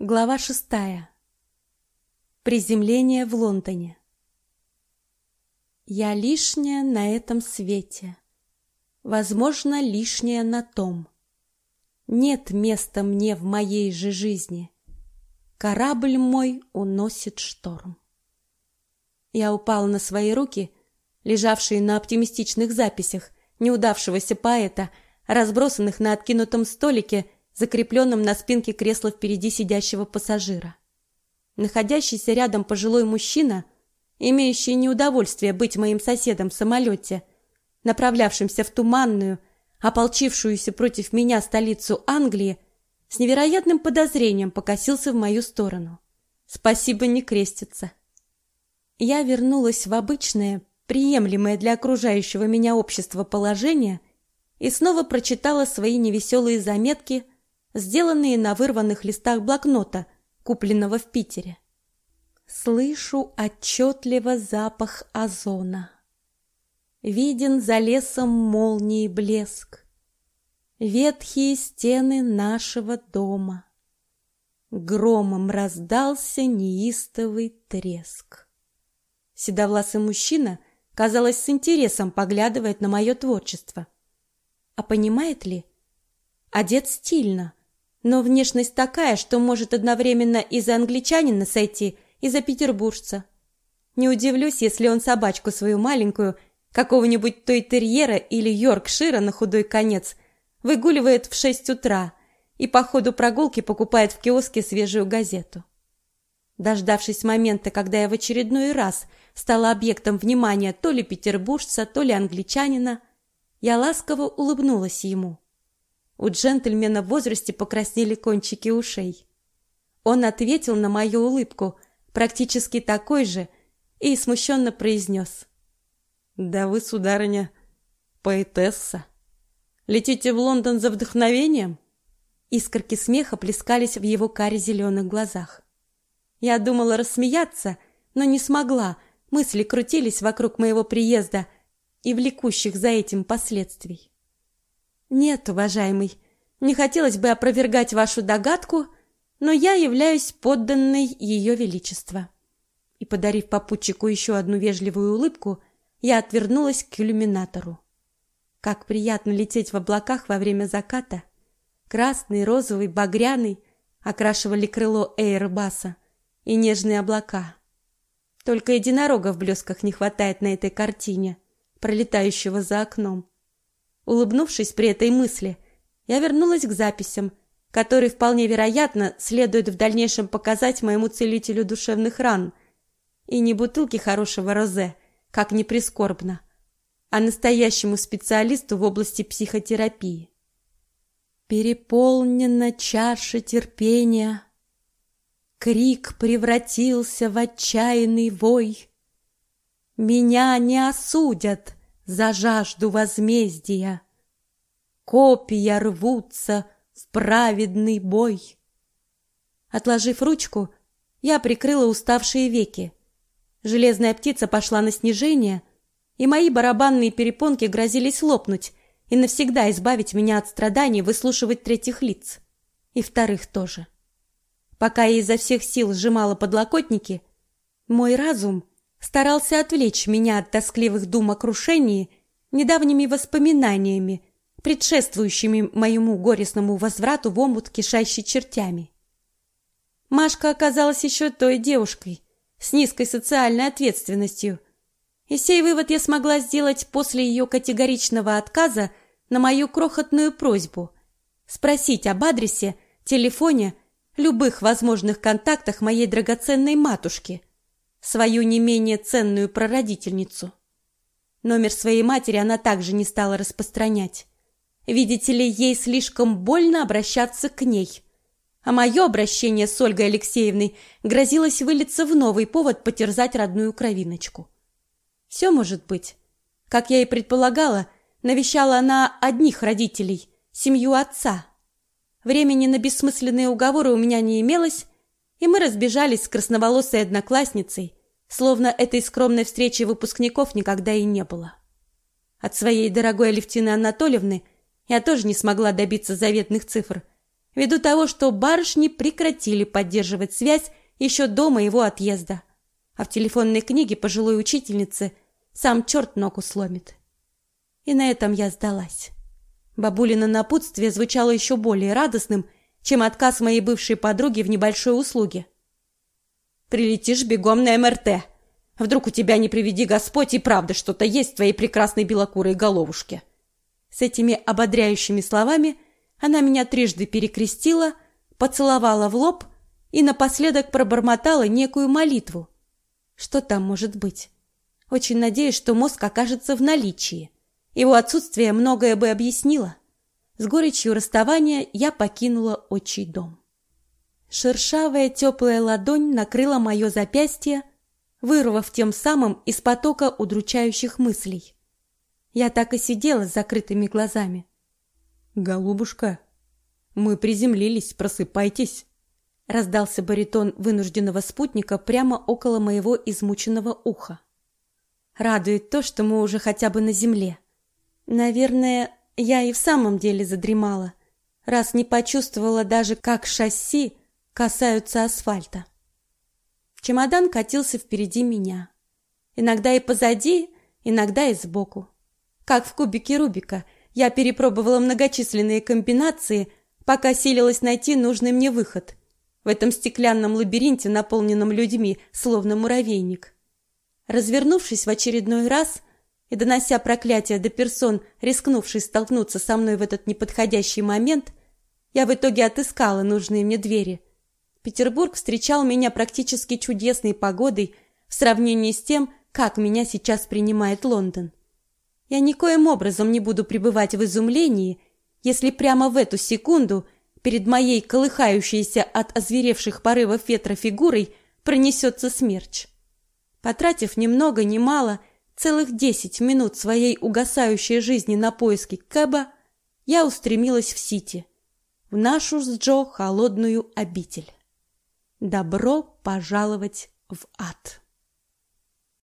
Глава шестая. Приземление в Лондоне. Я лишняя на этом свете. Возможно, лишняя на том. Нет места мне в моей же жизни. Корабль мой уносит шторм. Я упала на свои руки, лежавшие на оптимистичных записях неудавшегося поэта, разбросанных на откинутом столике закрепленном на спинке кресла впереди сидящего пассажира. Находящийся рядом пожилой мужчина, имеющий неудовольствие быть моим соседом в самолете, направлявшимся в туманную, ополчившуюся против меня столицу Англии, с невероятным подозрением покосился в мою сторону. Спасибо, не крестится. Я вернулась в обычное, приемлемое для окружающего меня общества положение и снова прочитала свои невеселые заметки сделанные на вырванных листах блокнота, купленного в Питере. Слышу отчетливо запах озона. Виден за лесом молнии блеск. Ветхие стены нашего дома. Громом раздался неистовый треск. Седовласый мужчина, казалось, с интересом поглядывает на мое творчество. А понимает ли? Одет стильно, но внешность такая, что может одновременно и за англичанина сойти, и за петербуржца. Не удивлюсь, если он собачку свою маленькую, какого-нибудь той-терьера или йоркшира на худой конец, выгуливает в шесть утра и по ходу прогулки покупает в киоске свежую газету. Дождавшись момента, когда я в очередной раз стала объектом внимания то ли петербуржца, то ли англичанина, я ласково улыбнулась ему. У джентльмена в возрасте покраснели кончики ушей. Он ответил на мою улыбку, практически такой же, и смущенно произнес. «Да вы, сударыня, поэтесса. Летите в Лондон за вдохновением?» Искорки смеха плескались в его каре зеленых глазах. Я думала рассмеяться, но не смогла. Мысли крутились вокруг моего приезда и влекущих за этим последствий. Нет, уважаемый, не хотелось бы опровергать вашу догадку, но я являюсь подданной ее величества. И подарив попутчику еще одну вежливую улыбку, я отвернулась к иллюминатору. Как приятно лететь в облаках во время заката. Красный, розовый, багряный окрашивали крыло Эйрбаса и нежные облака. Только единорога в блесках не хватает на этой картине, пролетающего за окном. Улыбнувшись при этой мысли, я вернулась к записям, которые вполне вероятно следует в дальнейшем показать моему целителю душевных ран. И не бутылки хорошего розе, как ни прискорбно, а настоящему специалисту в области психотерапии. Переполнена чаша терпения. Крик превратился в отчаянный вой. Меня не осудят, за жажду возмездия. Копья рвутся в праведный бой. Отложив ручку, я прикрыла уставшие веки. Железная птица пошла на снижение, и мои барабанные перепонки грозились лопнуть и навсегда избавить меня от страданий выслушивать третьих лиц. И вторых тоже. Пока я изо всех сил сжимала подлокотники, мой разум старался отвлечь меня от тоскливых дум о крушении недавними воспоминаниями, предшествующими моему горестному возврату в омут, кишащий чертями. Машка оказалась еще той девушкой с низкой социальной ответственностью, и сей вывод я смогла сделать после ее категоричного отказа на мою крохотную просьбу спросить об адресе, телефоне, любых возможных контактах моей драгоценной матушки – свою не менее ценную прародительницу. Номер своей матери она также не стала распространять. Видите ли, ей слишком больно обращаться к ней. А мое обращение с Ольгой Алексеевной грозилось вылиться в новый повод потерзать родную кровиночку. Все может быть. Как я и предполагала, навещала она одних родителей, семью отца. Времени на бессмысленные уговоры у меня не имелось, и мы разбежались с красноволосой одноклассницей, словно этой скромной встречи выпускников никогда и не было. От своей дорогой Алевтины Анатольевны я тоже не смогла добиться заветных цифр, ввиду того, что барышни прекратили поддерживать связь еще до моего отъезда. А в телефонной книге пожилой учительницы сам черт ногу сломит. И на этом я сдалась. Бабулина напутствие звучало еще более радостным, чем отказ моей бывшей подруги в небольшой услуге. «Прилетишь бегом на МРТ. Вдруг у тебя, не приведи Господь, и правда что-то есть в твоей прекрасной белокурой головушке». С этими ободряющими словами она меня трижды перекрестила, поцеловала в лоб и напоследок пробормотала некую молитву. Что там может быть? Очень надеюсь, что мозг окажется в наличии. Его отсутствие многое бы объяснило. С горечью расставания я покинула отчий дом. Шершавая теплая ладонь накрыла мое запястье, вырвав тем самым из потока удручающих мыслей. Я так и сидела с закрытыми глазами. Голубушка, мы приземлились, просыпайтесь. Раздался баритон вынужденного спутника прямо около моего измученного уха. Радует то, что мы уже хотя бы на земле. Наверное, я и в самом деле задремала, раз не почувствовала даже, как шасси касаются асфальта. Чемодан катился впереди меня. Иногда и позади, иногда и сбоку. Как в кубике Рубика, я перепробовала многочисленные комбинации, пока силилась найти нужный мне выход. В этом стеклянном лабиринте, наполненном людьми, словно муравейник. Развернувшись в очередной раз и донося проклятие до персон, рискнувших столкнуться со мной в этот неподходящий момент, я в итоге отыскала нужные мне двери. Петербург встречал меня практически чудесной погодой в сравнении с тем, как меня сейчас принимает Лондон. Я никоим образом не буду пребывать в изумлении, если прямо в эту секунду перед моей колыхающейся от озверевших порывов ветра фигурой пронесется смерч. Потратив ни много ни мало, целых десять минут своей угасающей жизни на поиски Кэба, я устремилась в Сити, в нашу с Джо холодную обитель. Добро пожаловать в ад!